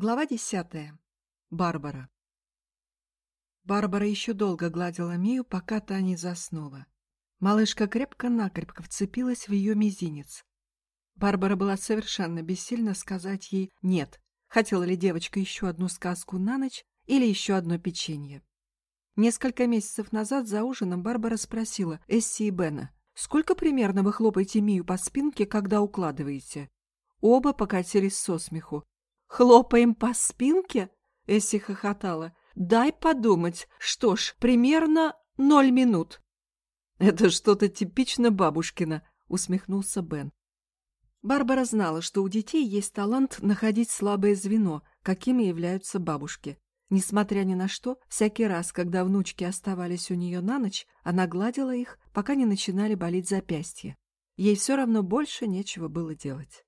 Глава десятая. Барбара. Барбара еще долго гладила Мию, пока та не заснула. Малышка крепко-накрепко вцепилась в ее мизинец. Барбара была совершенно бессильна сказать ей «нет». Хотела ли девочка еще одну сказку на ночь или еще одно печенье? Несколько месяцев назад за ужином Барбара спросила Эсси и Бена, «Сколько примерно вы хлопаете Мию по спинке, когда укладываете?» Оба покатились со смеху. «Хлопаем по спинке?» — Эсси хохотала. «Дай подумать. Что ж, примерно ноль минут». «Это что-то типично бабушкино», — усмехнулся Бен. Барбара знала, что у детей есть талант находить слабое звено, какими являются бабушки. Несмотря ни на что, всякий раз, когда внучки оставались у нее на ночь, она гладила их, пока не начинали болеть запястья. Ей все равно больше нечего было делать.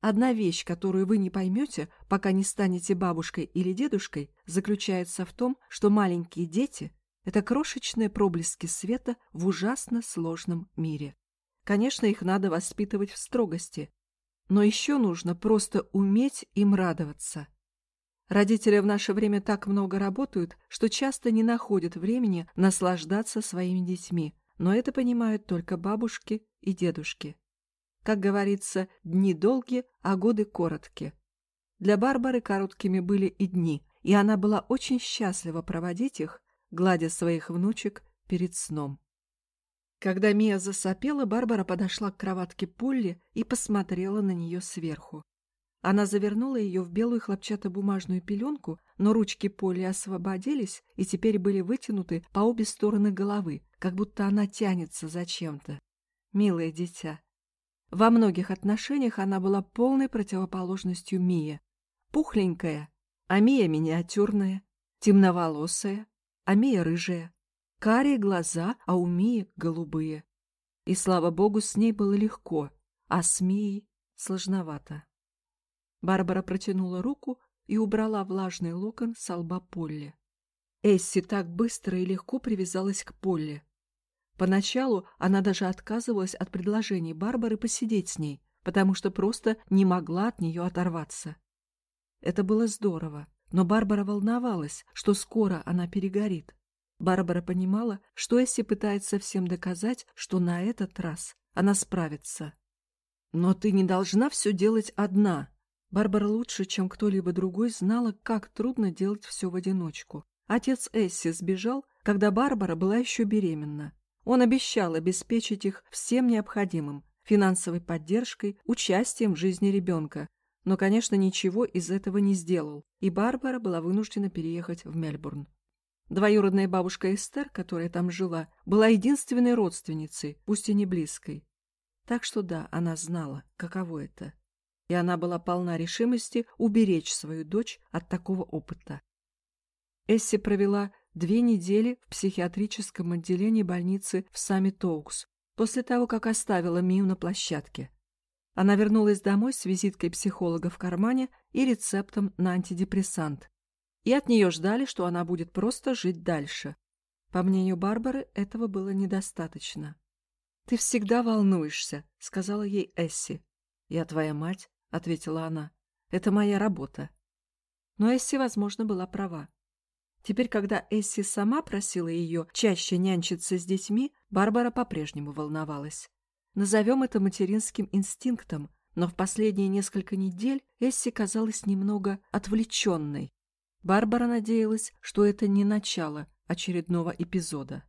Одна вещь, которую вы не поймете, пока не станете бабушкой или дедушкой, заключается в том, что маленькие дети — это крошечные проблески света в ужасно сложном мире. Конечно, их надо воспитывать в строгости, но еще нужно просто уметь им радоваться. Родители в наше время так много работают, что часто не находят времени наслаждаться своими детьми, но это понимают только бабушки и дедушки. Как говорится, дни долгие, а годы короткие. Для Барбары короткими были и дни, и она была очень счастлива проводить их, гладя своих внучек перед сном. Когда Мия засопела, Барбара подошла к кроватке Полли и посмотрела на нее сверху. Она завернула ее в белую хлопчатобумажную пеленку, но ручки Полли освободились и теперь были вытянуты по обе стороны головы, как будто она тянется за чем-то. Милое дитя, во многих отношениях она была полной противоположностью Мие. Пухленькая, а Мия миниатюрная, темноволосая, а Мия рыжая, карие глаза, а у Мии голубые. И, слава богу, с ней было легко, а с Мией сложновато. Барбара протянула руку и убрала влажный локон с лба Полли. Эсси так быстро и легко привязалась к Полли. Поначалу она даже отказывалась от предложений Барбары посидеть с ней, потому что просто не могла от нее оторваться. Это было здорово, но Барбара волновалась, что скоро она перегорит. Барбара понимала, что Эсси пытается всем доказать, что на этот раз она справится. «Но ты не должна все делать одна», Барбара лучше, чем кто-либо другой, знала, как трудно делать все в одиночку. Отец Эсси сбежал, когда Барбара была еще беременна. Он обещал обеспечить их всем необходимым – финансовой поддержкой, участием в жизни ребенка. Но, конечно, ничего из этого не сделал, и Барбара была вынуждена переехать в Мельбурн. Двоюродная бабушка Эстер, которая там жила, была единственной родственницей, пусть и не близкой. Так что да, она знала, каково это. И она была полна решимости уберечь свою дочь от такого опыта. Эсси провела две недели в психиатрическом отделении больницы в Саммит-Оукс после того, как оставила Мию на площадке. Она вернулась домой с визиткой психолога в кармане и рецептом на антидепрессант. И от нее ждали, что она будет просто жить дальше. По мнению Барбары, этого было недостаточно. «Ты всегда волнуешься», — сказала ей Эсси. «Я твоя мать», — ответила она. «Это моя работа». Но Эсси, возможно, была права. Теперь, когда Эсси сама просила ее чаще нянчиться с детьми, Барбара по-прежнему волновалась. Назовем это материнским инстинктом, но в последние несколько недель Эсси казалась немного отвлеченной. Барбара надеялась, что это не начало очередного эпизода.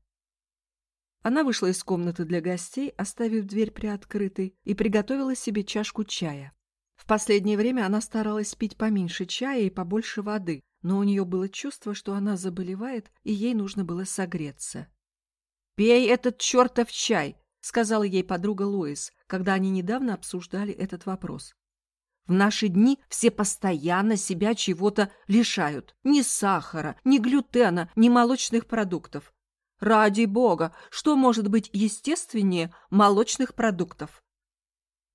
Она вышла из комнаты для гостей, оставив дверь приоткрытой, и приготовила себе чашку чая. В последнее время она старалась пить поменьше чая и побольше воды, но у нее было чувство, что она заболевает, и ей нужно было согреться. «Пей этот чертов чай!» — сказала ей подруга Лоис, когда они недавно обсуждали этот вопрос. В наши дни все постоянно себя чего-то лишают. Ни сахара, ни глютена, ни молочных продуктов. Ради бога, что может быть естественнее молочных продуктов?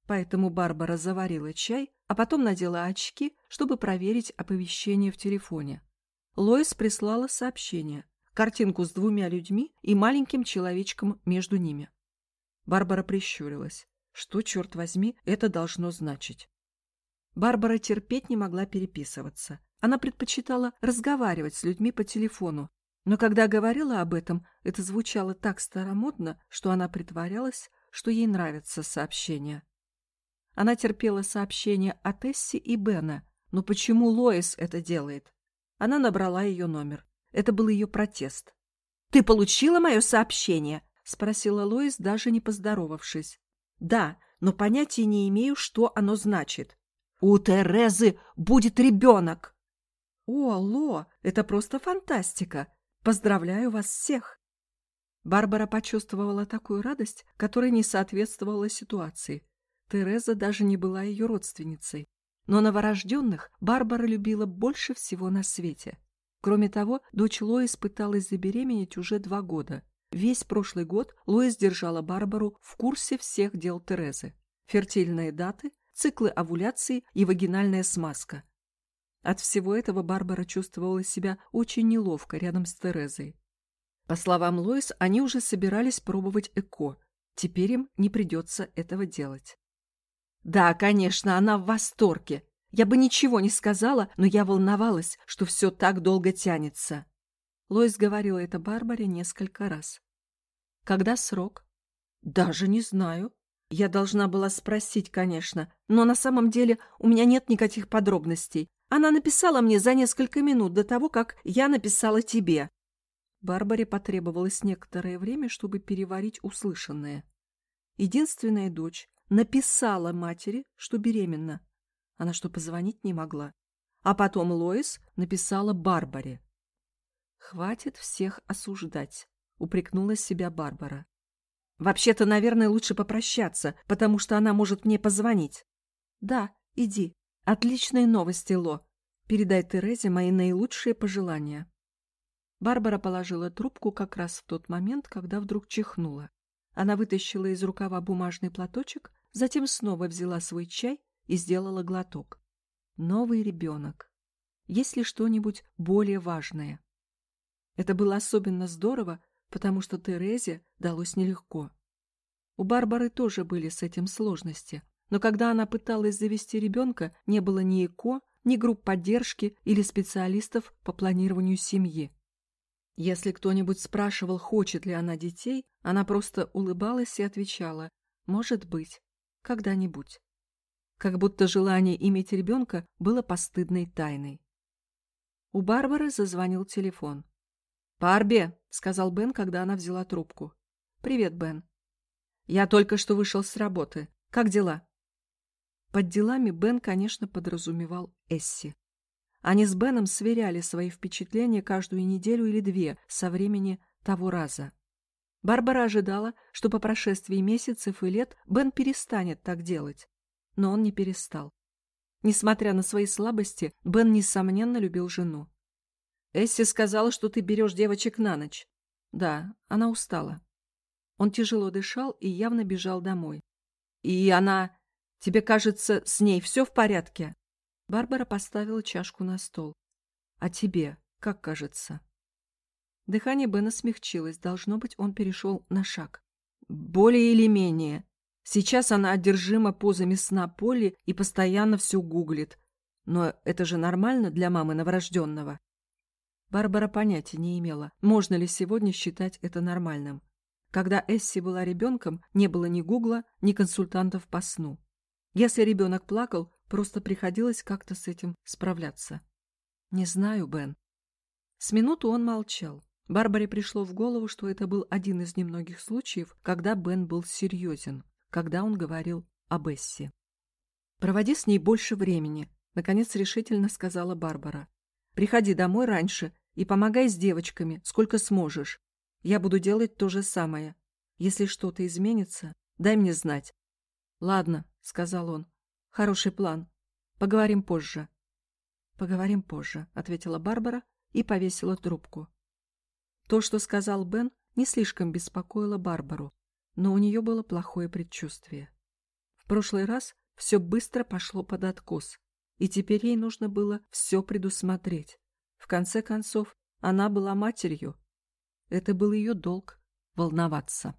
Поэтому Барбара заварила чай, а потом надела очки, чтобы проверить оповещение в телефоне. Лоис прислала сообщение, картинку с двумя людьми и маленьким человечком между ними. Барбара прищурилась. Что, черт возьми, это должно значить? Барбара терпеть не могла переписываться. Она предпочитала разговаривать с людьми по телефону, но когда говорила об этом, это звучало так старомодно, что она притворялась, что ей нравятся сообщения. Она терпела сообщения от Эсси и Бена, но почему Лоис это делает? Она набрала ее номер. Это был ее протест. «Ты получила мое сообщение?» — спросила Лоис, даже не поздоровавшись. «Да, но понятия не имею, что оно значит». «У Терезы будет ребенок!» «О, Ло, это просто фантастика! Поздравляю вас всех!» Барбара почувствовала такую радость, которая не соответствовала ситуации. Тереза даже не была ее родственницей. Но новорожденных Барбара любила больше всего на свете. Кроме того, дочь Лоис пыталась забеременеть уже два года. Весь прошлый год Лоис держала Барбару в курсе всех дел Терезы. Фертильные даты, циклы овуляции и вагинальная смазка. От всего этого Барбара чувствовала себя очень неловко рядом с Терезой. По словам Лоис, они уже собирались пробовать ЭКО. Теперь им не придется этого делать. Да, конечно, она в восторге. Я бы ничего не сказала, но я волновалась, что все так долго тянется. Лоис говорила это Барбаре несколько раз. Когда срок? Даже не знаю. Я должна была спросить, конечно, но на самом деле у меня нет никаких подробностей. Она написала мне за несколько минут до того, как я написала тебе. Барбаре потребовалось некоторое время, чтобы переварить услышанное. Единственная дочь написала матери, что беременна. Она что, позвонить не могла? А потом Лоис написала Барбаре. «Хватит всех осуждать», — упрекнула себя Барбара. «Вообще-то, наверное, лучше попрощаться, потому что она может мне позвонить». «Да, иди. Отличные новости, Ло. Передай Терезе мои наилучшие пожелания». Барбара положила трубку как раз в тот момент, когда вдруг чихнула. Она вытащила из рукава бумажный платочек Затем снова взяла свой чай и сделала глоток. Новый ребенок. Есть ли что-нибудь более важное? Это было особенно здорово, потому что Терезе далось нелегко. У Барбары тоже были с этим сложности, но когда она пыталась завести ребенка, не было ни ЭКО, ни групп поддержки или специалистов по планированию семьи. Если кто-нибудь спрашивал, хочет ли она детей, она просто улыбалась и отвечала «может быть» когда-нибудь. Как будто желание иметь ребенка было постыдной тайной. У Барбары зазвонил телефон. «Барби!» — сказал Бен, когда она взяла трубку. «Привет, Бен. Я только что вышел с работы. Как дела?» Под делами Бен, конечно, подразумевал Эсси. Они с Беном сверяли свои впечатления каждую неделю или две со времени того раза. Барбара ожидала, что по прошествии месяцев и лет Бен перестанет так делать. Но он не перестал. Несмотря на свои слабости, Бен, несомненно, любил жену. «Эсси сказала, что ты берешь девочек на ночь». «Да, она устала». Он тяжело дышал и явно бежал домой. «И она... Тебе кажется, с ней все в порядке?» Барбара поставила чашку на стол. «А тебе как кажется?» Дыхание Бена смягчилось. Должно быть, он перешел на шаг. Более или менее. Сейчас она одержима позами сна Полли и постоянно все гуглит. Но это же нормально для мамы новорожденного. Барбара понятия не имела, можно ли сегодня считать это нормальным. Когда Эсси была ребенком, не было ни гугла, ни консультантов по сну. Если ребенок плакал, просто приходилось как-то с этим справляться. «Не знаю, Бен». С минуту он молчал. Барбаре пришло в голову, что это был один из немногих случаев, когда Бен был серьезен, когда он говорил об Эсси. «Проводи с ней больше времени», — наконец решительно сказала Барбара. «Приходи домой раньше и помогай с девочками, сколько сможешь. Я буду делать то же самое. Если что-то изменится, дай мне знать». «Ладно», — сказал он. «Хороший план. Поговорим позже». «Поговорим позже», — ответила Барбара и повесила трубку. То, что сказал Бен, не слишком беспокоило Барбару, но у нее было плохое предчувствие. В прошлый раз все быстро пошло под откос, и теперь ей нужно было все предусмотреть. В конце концов, она была матерью. Это был ее долг — волноваться.